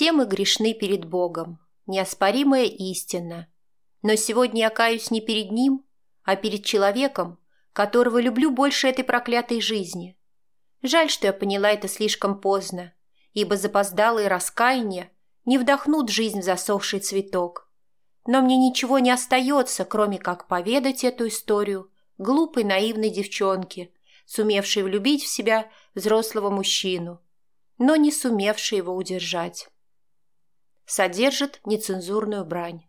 Все мы грешны перед Богом, неоспоримая истина. Но сегодня я каюсь не перед Ним, а перед человеком, которого люблю больше этой проклятой жизни. Жаль, что я поняла это слишком поздно, ибо запоздалые раскаяния не вдохнут жизнь в засохший цветок. Но мне ничего не остается, кроме как поведать эту историю глупой наивной девчонке, сумевшей влюбить в себя взрослого мужчину, но не сумевшей его удержать. Содержит нецензурную брань.